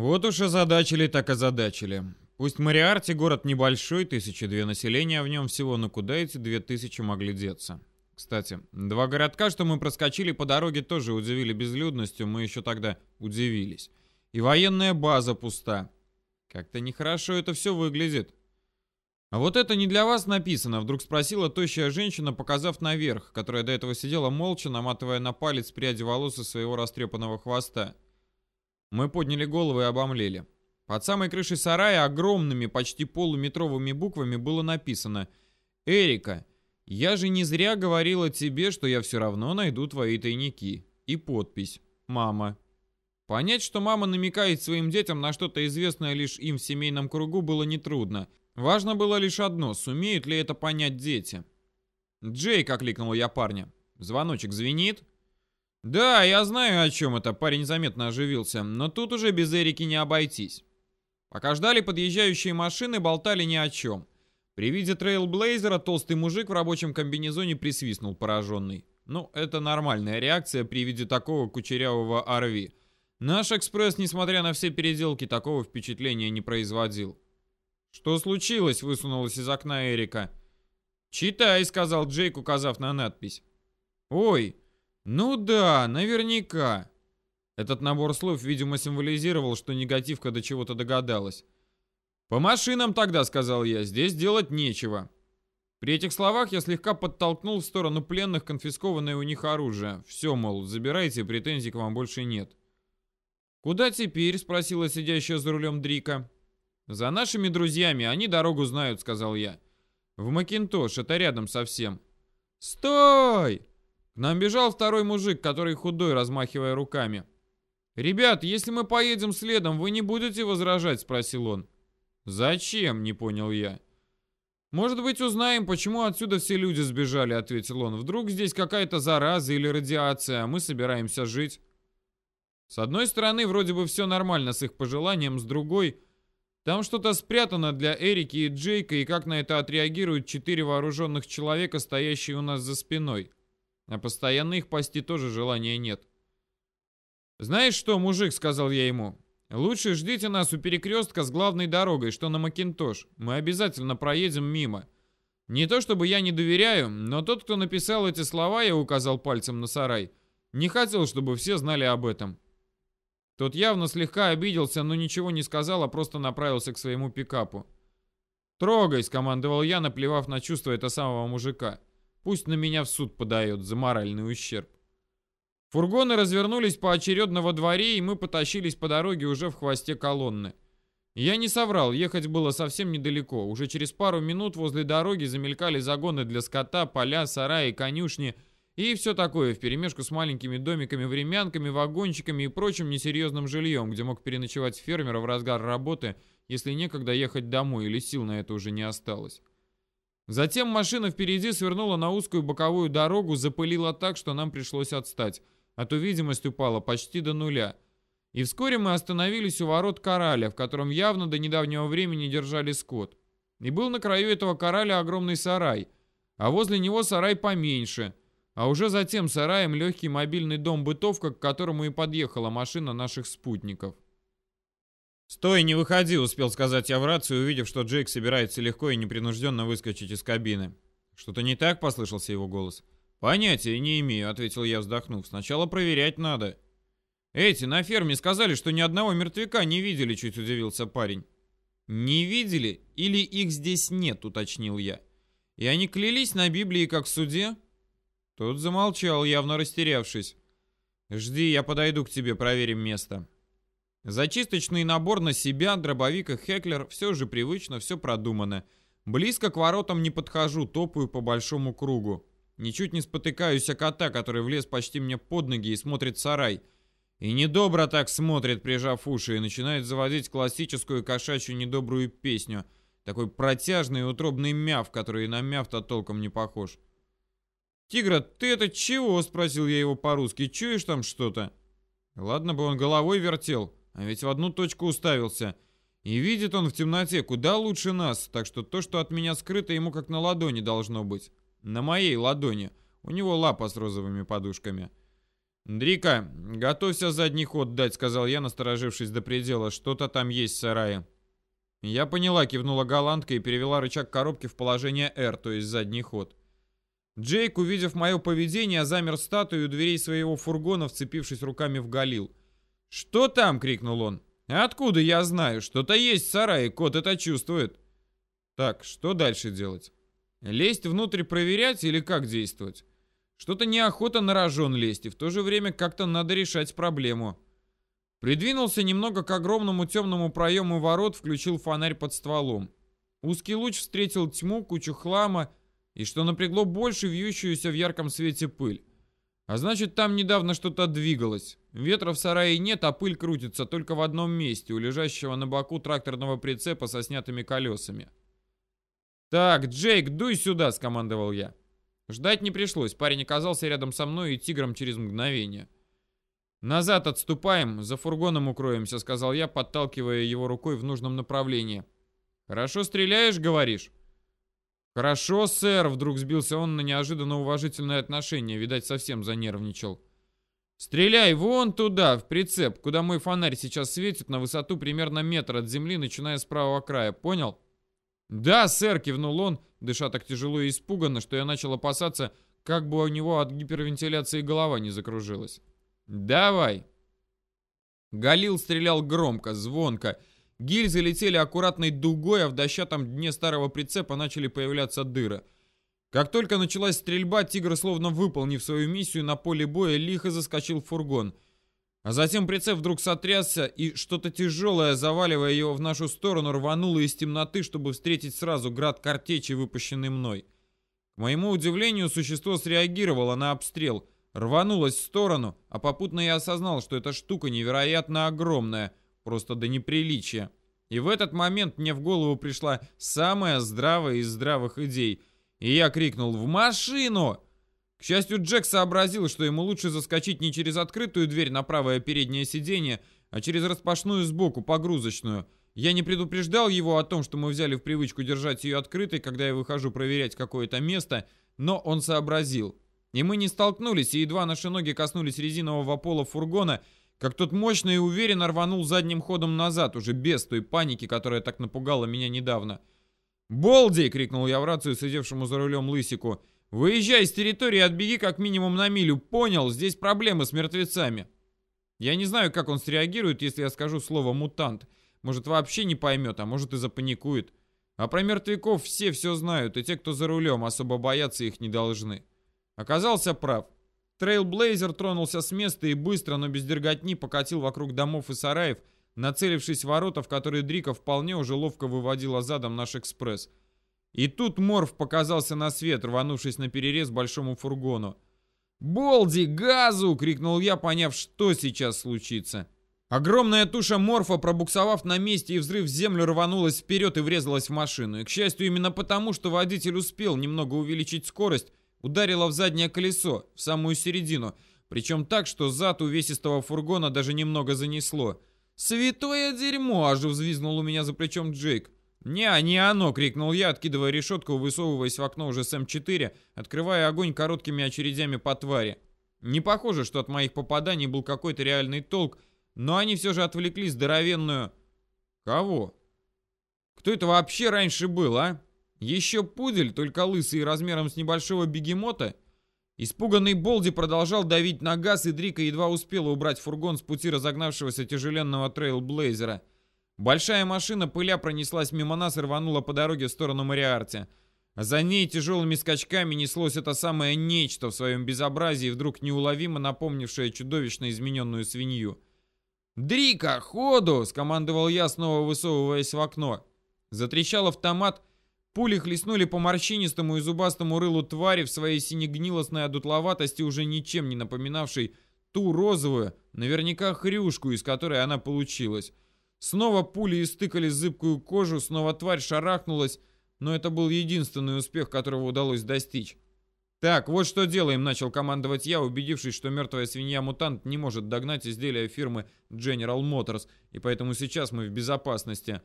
Вот уж озадачили так озадачили. Пусть Мариарти город небольшой, тысячи две населения в нем всего, но куда эти две тысячи могли деться? Кстати, два городка, что мы проскочили по дороге, тоже удивили безлюдностью, мы еще тогда удивились. И военная база пуста. Как-то нехорошо это все выглядит. «А вот это не для вас написано», — вдруг спросила тощая женщина, показав наверх, которая до этого сидела молча, наматывая на палец пряди волос из своего растрепанного хвоста. Мы подняли головы и обомлели. Под самой крышей сарая огромными, почти полуметровыми буквами было написано «Эрика, я же не зря говорила тебе, что я все равно найду твои тайники». И подпись «Мама». Понять, что мама намекает своим детям на что-то известное лишь им в семейном кругу, было нетрудно — Важно было лишь одно, сумеют ли это понять дети. «Джейк!» — окликнул я парня. «Звоночек звенит?» «Да, я знаю, о чем это», — парень заметно оживился, но тут уже без Эрики не обойтись. Пока ждали подъезжающие машины, болтали ни о чем. При виде трейлблейзера толстый мужик в рабочем комбинезоне присвистнул пораженный. Ну, это нормальная реакция при виде такого кучерявого RV. Наш экспресс, несмотря на все переделки, такого впечатления не производил. «Что случилось?» — высунулась из окна Эрика. «Читай», — сказал Джейк, указав на надпись. «Ой, ну да, наверняка». Этот набор слов, видимо, символизировал, что негативка до чего-то догадалась. «По машинам тогда», — сказал я, — «здесь делать нечего». При этих словах я слегка подтолкнул в сторону пленных конфискованное у них оружие. Все, мол, забирайте, претензий к вам больше нет. «Куда теперь?» — спросила сидящая за рулем Дрика. «За нашими друзьями, они дорогу знают», — сказал я. «В Макинтош, это рядом совсем». «Стой!» К нам бежал второй мужик, который худой, размахивая руками. «Ребят, если мы поедем следом, вы не будете возражать?» — спросил он. «Зачем?» — не понял я. «Может быть, узнаем, почему отсюда все люди сбежали», — ответил он. «Вдруг здесь какая-то зараза или радиация, а мы собираемся жить». С одной стороны, вроде бы все нормально с их пожеланием, с другой — там что-то спрятано для Эрики и Джейка, и как на это отреагируют четыре вооруженных человека, стоящие у нас за спиной. А постоянно их пасти тоже желания нет. «Знаешь что, мужик», — сказал я ему, — «лучше ждите нас у перекрестка с главной дорогой, что на Макинтош. Мы обязательно проедем мимо. Не то чтобы я не доверяю, но тот, кто написал эти слова, я указал пальцем на сарай, не хотел, чтобы все знали об этом. Тот явно слегка обиделся, но ничего не сказал, а просто направился к своему пикапу. «Трогай!» — скомандовал я, наплевав на чувства этого самого мужика. «Пусть на меня в суд подает за моральный ущерб». Фургоны развернулись поочередно во дворе, и мы потащились по дороге уже в хвосте колонны. Я не соврал, ехать было совсем недалеко. Уже через пару минут возле дороги замелькали загоны для скота, поля, сараи, конюшни — и все такое, вперемешку с маленькими домиками, времянками, вагончиками и прочим несерьезным жильем, где мог переночевать фермер в разгар работы, если некогда ехать домой или сил на это уже не осталось. Затем машина впереди свернула на узкую боковую дорогу, запылила так, что нам пришлось отстать, а то видимость упала почти до нуля. И вскоре мы остановились у ворот кораля, в котором явно до недавнего времени держали скот. И был на краю этого кораля огромный сарай, а возле него сарай поменьше – а уже затем сараем легкий мобильный дом-бытовка, к которому и подъехала машина наших спутников. «Стой, не выходи!» — успел сказать я в рацию, увидев, что Джейк собирается легко и непринужденно выскочить из кабины. «Что-то не так?» — послышался его голос. «Понятия не имею», — ответил я, вздохнув. «Сначала проверять надо». «Эти на ферме сказали, что ни одного мертвяка не видели», — чуть удивился парень. «Не видели или их здесь нет?» — уточнил я. «И они клялись на Библии, как в суде?» Тот замолчал, явно растерявшись. «Жди, я подойду к тебе, проверим место». Зачисточный набор на себя, дробовик и Хеклер, все же привычно, все продумано. Близко к воротам не подхожу, топаю по большому кругу. Ничуть не спотыкаюсь о кота, который влез почти мне под ноги и смотрит сарай. И недобро так смотрит, прижав уши, и начинает заводить классическую кошачью недобрую песню. Такой протяжный и утробный мяв, который на мяв-то толком не похож. «Тигра, ты это чего?» — спросил я его по-русски. «Чуешь там что-то?» Ладно бы он головой вертел, а ведь в одну точку уставился. И видит он в темноте куда лучше нас, так что то, что от меня скрыто, ему как на ладони должно быть. На моей ладони. У него лапа с розовыми подушками. «Дрика, готовься задний ход дать», — сказал я, насторожившись до предела. «Что-то там есть в сарае». «Я поняла», — кивнула голландка и перевела рычаг коробки в положение R, то есть задний ход. Джейк, увидев мое поведение, замер статую у дверей своего фургона, вцепившись руками в Галил. «Что там?» — крикнул он. «Откуда я знаю? Что-то есть в сарае, кот это чувствует». «Так, что дальше делать? Лезть внутрь проверять или как действовать?» Что-то неохота на рожон лезть, и в то же время как-то надо решать проблему. Придвинулся немного к огромному темному проему ворот, включил фонарь под стволом. Узкий луч встретил тьму, кучу хлама и, что напрягло больше, вьющуюся в ярком свете пыль. А значит, там недавно что-то двигалось. Ветра в сарае нет, а пыль крутится только в одном месте, у лежащего на боку тракторного прицепа со снятыми колесами. «Так, Джейк, дуй сюда!» — скомандовал я. Ждать не пришлось, парень оказался рядом со мной и тигром через мгновение. «Назад отступаем, за фургоном укроемся», — сказал я, подталкивая его рукой в нужном направлении. «Хорошо стреляешь, говоришь?» «Хорошо, сэр», — вдруг сбился он на неожиданно уважительное отношение, видать, совсем занервничал. «Стреляй вон туда, в прицеп, куда мой фонарь сейчас светит на высоту примерно метр от земли, начиная с правого края, понял?» «Да, сэр», — кивнул он, дыша так тяжело и испуганно, что я начал опасаться, как бы у него от гипервентиляции голова не закружилась. «Давай!» Галил стрелял громко, звонко. Гильзы летели аккуратной дугой, а в дощатом дне старого прицепа начали появляться дыры. Как только началась стрельба, тигр, словно выполнив свою миссию на поле боя, лихо заскочил в фургон — а затем прицеп вдруг сотрясся, и что-то тяжелое, заваливая его в нашу сторону, рвануло из темноты, чтобы встретить сразу град картечи, выпущенный мной. К моему удивлению, существо среагировало на обстрел, рванулось в сторону, а попутно я осознал, что эта штука невероятно огромная, просто до неприличия. И в этот момент мне в голову пришла самая здравая из здравых идей, и я крикнул «В машину!» К счастью, Джек сообразил, что ему лучше заскочить не через открытую дверь на правое переднее сиденье, а через распашную сбоку, погрузочную. Я не предупреждал его о том, что мы взяли в привычку держать ее открытой, когда я выхожу проверять какое-то место, но он сообразил. И мы не столкнулись, и едва наши ноги коснулись резинового пола фургона, как тот мощно и уверенно рванул задним ходом назад, уже без той паники, которая так напугала меня недавно. «Болди!» — крикнул я в рацию сидевшему за рулем Лысику. Выезжай с территории и отбеги как минимум на милю. Понял, здесь проблемы с мертвецами. Я не знаю, как он среагирует, если я скажу слово «мутант». Может, вообще не поймет, а может и запаникует. А про мертвяков все все знают, и те, кто за рулем, особо бояться их не должны. Оказался прав. Трейлблейзер тронулся с места и быстро, но без дерготни покатил вокруг домов и сараев, нацелившись в ворота, в которые Дрика вполне уже ловко выводила задом наш экспресс. И тут Морф показался на свет, рванувшись наперерез большому фургону. «Болди, газу!» — крикнул я, поняв, что сейчас случится. Огромная туша Морфа, пробуксовав на месте и взрыв землю, рванулась вперед и врезалась в машину. И, к счастью, именно потому, что водитель успел немного увеличить скорость, ударила в заднее колесо, в самую середину, причем так, что зад увесистого фургона даже немного занесло. «Святое дерьмо!» — аж взвизнул у меня за плечом Джейк. «Не, не оно!» — крикнул я, откидывая решетку, высовываясь в окно уже с М4, открывая огонь короткими очередями по твари. Не похоже, что от моих попаданий был какой-то реальный толк, но они все же отвлекли здоровенную... Кого? Кто это вообще раньше был, а? Еще пудель, только лысый размером с небольшого бегемота? Испуганный Болди продолжал давить на газ, и Дрика едва успела убрать фургон с пути разогнавшегося тяжеленного трейлблейзера. Большая машина пыля пронеслась мимо нас и рванула по дороге в сторону Мариарти. За ней тяжелыми скачками неслось это самое нечто в своем безобразии, вдруг неуловимо напомнившее чудовищно измененную свинью. «Дрика, ходу!» — скомандовал я, снова высовываясь в окно. Затрещал автомат, пули хлестнули по морщинистому и зубастому рылу твари в своей синегнилостной одутловатости, уже ничем не напоминавшей ту розовую, наверняка хрюшку, из которой она получилась. Снова пули истыкали зыбкую кожу, снова тварь шарахнулась, но это был единственный успех, которого удалось достичь. «Так, вот что делаем», — начал командовать я, убедившись, что мертвая свинья-мутант не может догнать изделия фирмы General Motors, и поэтому сейчас мы в безопасности.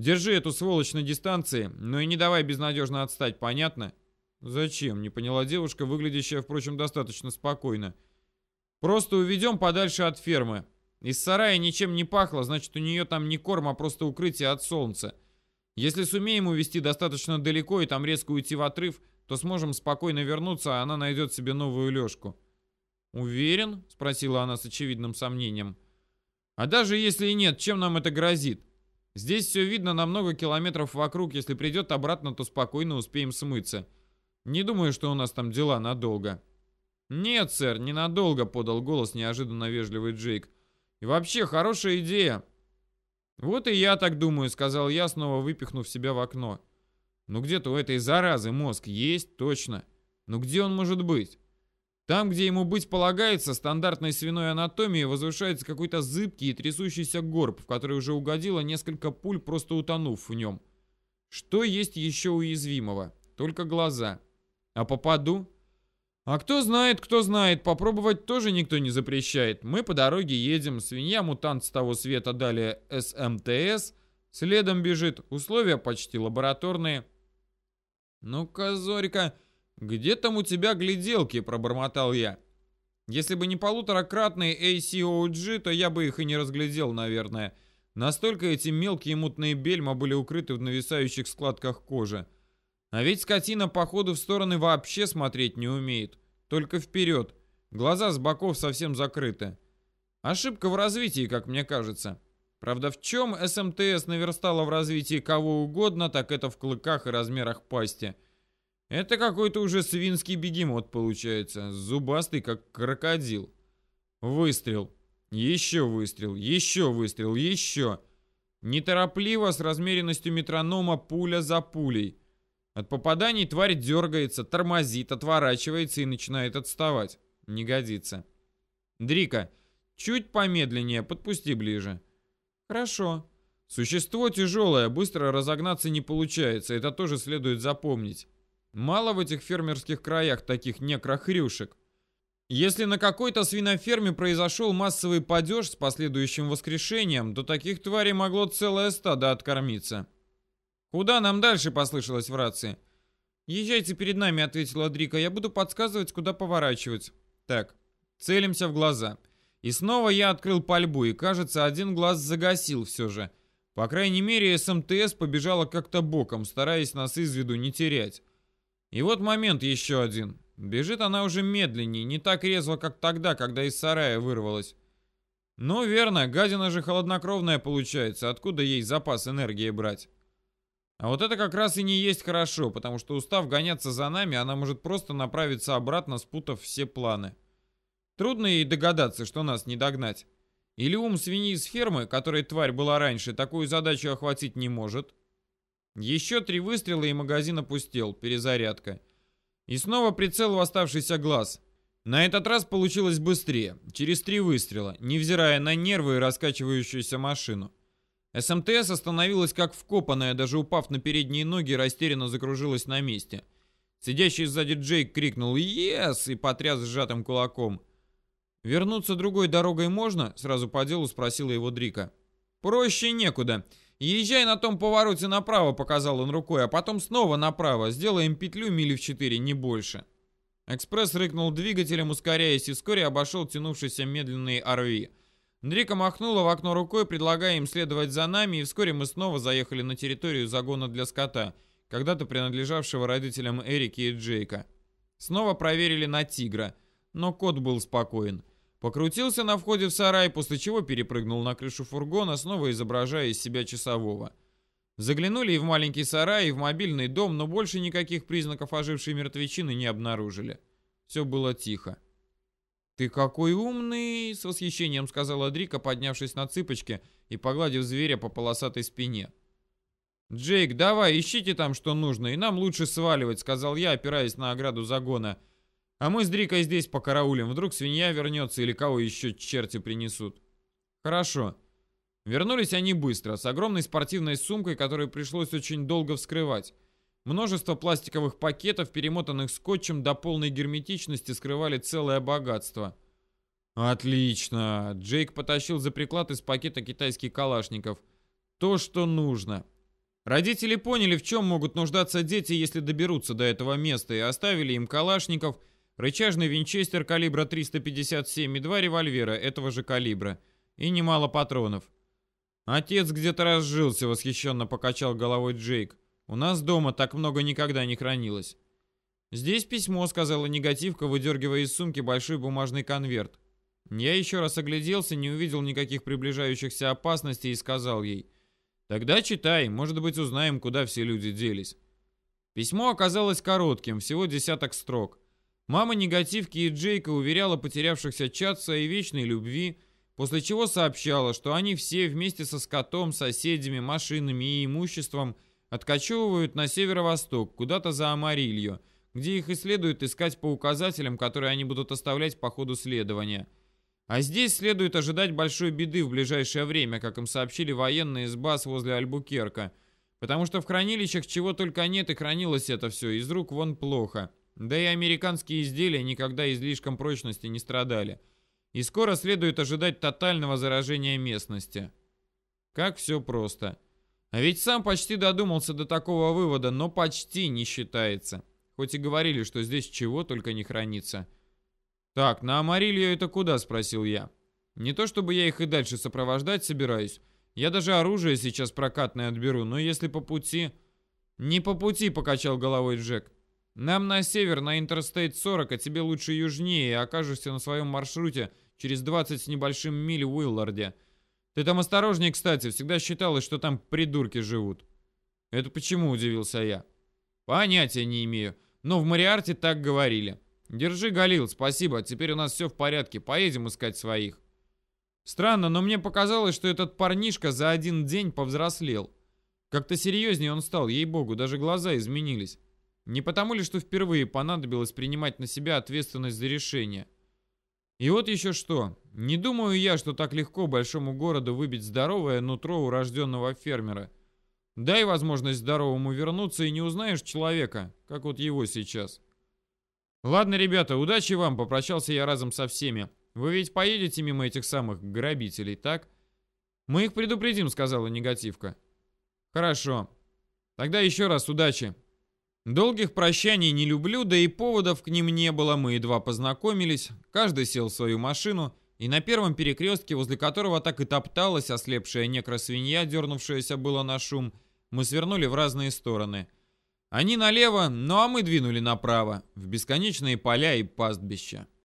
Держи эту сволочь на дистанции, но и не давай безнадежно отстать, понятно?» «Зачем?» — не поняла девушка, выглядящая, впрочем, достаточно спокойно. Просто уведем подальше от фермы. Из сарая ничем не пахло, значит, у нее там не корм, а просто укрытие от солнца. Если сумеем увести достаточно далеко и там резко уйти в отрыв, то сможем спокойно вернуться, а она найдет себе новую лёжку. «Уверен?» — спросила она с очевидным сомнением. «А даже если и нет, чем нам это грозит? Здесь все видно на много километров вокруг, если придет обратно, то спокойно успеем смыться. Не думаю, что у нас там дела надолго». «Нет, сэр, ненадолго», — подал голос неожиданно вежливый Джейк. «И вообще, хорошая идея». «Вот и я так думаю», — сказал я, снова выпихнув себя в окно. «Ну где-то у этой заразы мозг есть, точно. Но где он может быть?» Там, где ему быть полагается, стандартной свиной анатомии возвышается какой-то зыбкий и трясущийся горб, в который уже угодило несколько пуль, просто утонув в нем. Что есть еще уязвимого? Только глаза. А попаду? А кто знает, кто знает, попробовать тоже никто не запрещает. Мы по дороге едем, свинья-мутант с того света далее СМТС, следом бежит, условия почти лабораторные. Ну-ка, Зорька, где там у тебя гляделки, пробормотал я. Если бы не полуторакратные ACOG, то я бы их и не разглядел, наверное. Настолько эти мелкие мутные бельма были укрыты в нависающих складках кожи. А ведь скотина по ходу в стороны вообще смотреть не умеет. Только вперед. Глаза с боков совсем закрыты. Ошибка в развитии, как мне кажется. Правда, в чем СМТС наверстала в развитии кого угодно, так это в клыках и размерах пасти. Это какой-то уже свинский бегемот получается, зубастый, как крокодил. Выстрел. Еще выстрел, еще выстрел, еще. Неторопливо, с размеренностью метронома, пуля за пулей. От попаданий тварь дергается, тормозит, отворачивается и начинает отставать. Не годится. Дрика, чуть помедленнее, подпусти ближе. Хорошо. Существо тяжелое, быстро разогнаться не получается, это тоже следует запомнить. Мало в этих фермерских краях таких некрохрюшек. Если на какой-то свиноферме произошел массовый падеж с последующим воскрешением, то таких тварей могло целое стадо откормиться. «Куда нам дальше?» — послышалось в рации. «Езжайте перед нами», — ответила Дрика. «Я буду подсказывать, куда поворачивать». «Так, целимся в глаза». И снова я открыл пальбу, и, кажется, один глаз загасил все же. По крайней мере, СМТС побежала как-то боком, стараясь нас из виду не терять. И вот момент еще один. Бежит она уже медленнее, не так резво, как тогда, когда из сарая вырвалась. Ну, верно, гадина же холоднокровная получается, откуда ей запас энергии брать? А вот это как раз и не есть хорошо, потому что устав гоняться за нами, она может просто направиться обратно, спутав все планы. Трудно ей догадаться, что нас не догнать. Или ум свиньи из фермы, которой тварь была раньше, такую задачу охватить не может. Еще три выстрела и магазин опустел, перезарядка. И снова прицел в оставшийся глаз. На этот раз получилось быстрее, через три выстрела, невзирая на нервы и раскачивающуюся машину. СМТС остановилась как вкопанная, даже упав на передние ноги, растерянно закружилась на месте. Сидящий сзади Джейк крикнул «Ес!» и потряс сжатым кулаком. «Вернуться другой дорогой можно?» — сразу по делу спросила его Дрика. «Проще некуда. Езжай на том повороте направо», — показал он рукой, «а потом снова направо. Сделаем петлю мили в четыре, не больше». Экспресс рыкнул двигателем, ускоряясь, и вскоре обошел тянувшийся медленный RV. Дрика махнула в окно рукой, предлагая им следовать за нами, и вскоре мы снова заехали на территорию загона для скота, когда-то принадлежавшего родителям Эрики и Джейка. Снова проверили на тигра, но кот был спокоен. Покрутился на входе в сарай, после чего перепрыгнул на крышу фургона, снова изображая из себя часового. Заглянули и в маленький сарай, и в мобильный дом, но больше никаких признаков ожившей мертвечины не обнаружили. Все было тихо. «Ты какой умный!» — с восхищением сказала Дрика, поднявшись на цыпочки и погладив зверя по полосатой спине. «Джейк, давай, ищите там, что нужно, и нам лучше сваливать», — сказал я, опираясь на ограду загона. «А мы с Дрикой здесь покараулим. Вдруг свинья вернется или кого еще черти принесут». «Хорошо». Вернулись они быстро, с огромной спортивной сумкой, которую пришлось очень долго вскрывать. Множество пластиковых пакетов, перемотанных скотчем до полной герметичности, скрывали целое богатство. «Отлично!» Джейк потащил за приклад из пакета китайский калашников. «То, что нужно!» Родители поняли, в чем могут нуждаться дети, если доберутся до этого места, и оставили им калашников, рычажный винчестер калибра 357 и два револьвера этого же калибра. И немало патронов. «Отец где-то разжился», — восхищенно покачал головой Джейк. «У нас дома так много никогда не хранилось». «Здесь письмо», — сказала негативка, выдергивая из сумки большой бумажный конверт. Я еще раз огляделся, не увидел никаких приближающихся опасностей и сказал ей. «Тогда читай, может быть, узнаем, куда все люди делись». Письмо оказалось коротким, всего десяток строк. Мама негативки и Джейка уверяла потерявшихся чат в своей вечной любви, после чего сообщала, что они все вместе со скотом, соседями, машинами и имуществом откачевывают на северо-восток, куда-то за Амарилью, где их и следует искать по указателям, которые они будут оставлять по ходу следования. А здесь следует ожидать большой беды в ближайшее время, как им сообщили военные из баз возле Альбукерка, потому что в хранилищах чего только нет и хранилось это все, из рук вон плохо. Да и американские изделия никогда излишком прочности не страдали. И скоро следует ожидать тотального заражения местности. Как все просто. А ведь сам почти додумался до такого вывода, но почти не считается. Хоть и говорили, что здесь чего только не хранится. «Так, на Амарилью это куда?» – спросил я. «Не то чтобы я их и дальше сопровождать собираюсь. Я даже оружие сейчас прокатное отберу, но если по пути...» «Не по пути», – покачал головой Джек. Нам на север, на Интерстейт 40, а тебе лучше южнее, и окажешься на своем маршруте через 20 с небольшим миль в Уилларде. Ты там осторожней, кстати, всегда считалось, что там придурки живут. Это почему, удивился я. Понятия не имею, но в Мариарте так говорили. Держи, Галил, спасибо, теперь у нас все в порядке, поедем искать своих. Странно, но мне показалось, что этот парнишка за один день повзрослел. Как-то серьезнее он стал, ей-богу, даже глаза изменились. Не потому ли, что впервые понадобилось принимать на себя ответственность за решение? И вот еще что. Не думаю я, что так легко большому городу выбить здоровое нутро урожденного фермера. Дай возможность здоровому вернуться и не узнаешь человека, как вот его сейчас. Ладно, ребята, удачи вам, попрощался я разом со всеми. Вы ведь поедете мимо этих самых грабителей, так? Мы их предупредим, сказала негативка. Хорошо. Тогда еще раз удачи. Долгих прощаний не люблю, да и поводов к ним не было, мы едва познакомились, каждый сел в свою машину, и на первом перекрестке, возле которого так и топталась ослепшая некросвинья, дернувшаяся было на шум, мы свернули в разные стороны. Они налево, ну а мы двинули направо, в бесконечные поля и пастбища.